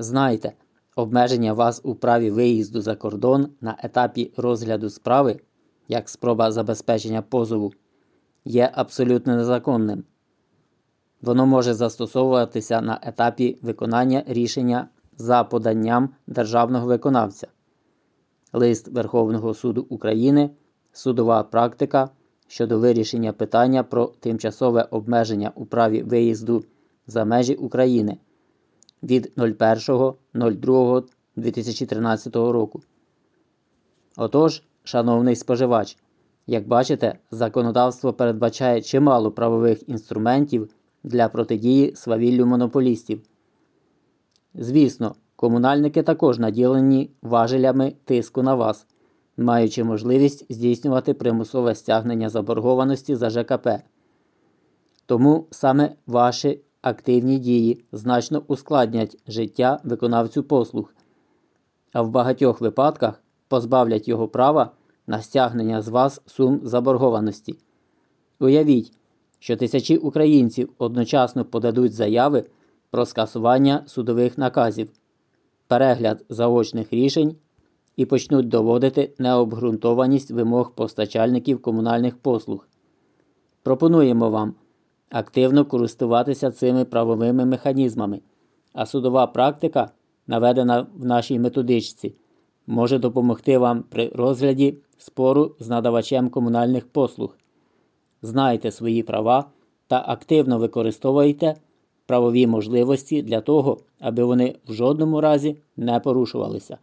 Знайте, обмеження вас у праві виїзду за кордон на етапі розгляду справи, як спроба забезпечення позову, є абсолютно незаконним. Воно може застосовуватися на етапі виконання рішення за поданням державного виконавця. Лист Верховного суду України, судова практика щодо вирішення питання про тимчасове обмеження у праві виїзду за межі України від 01.02.2013 року. Отож, шановний споживач, як бачите, законодавство передбачає чимало правових інструментів для протидії свавіллю монополістів. Звісно, комунальники також наділені важелями тиску на вас, маючи можливість здійснювати примусове стягнення заборгованості за ЖКП. Тому саме ваші активні дії значно ускладнять життя виконавцю послуг, а в багатьох випадках позбавлять його права на стягнення з вас сум заборгованості. Уявіть, що тисячі українців одночасно подадуть заяви про скасування судових наказів, перегляд заочних рішень і почнуть доводити необґрунтованість вимог постачальників комунальних послуг. Пропонуємо вам активно користуватися цими правовими механізмами, а судова практика, наведена в нашій методичці, може допомогти вам при розгляді спору з надавачем комунальних послуг. Знайте свої права та активно використовуйте правові можливості для того, аби вони в жодному разі не порушувалися.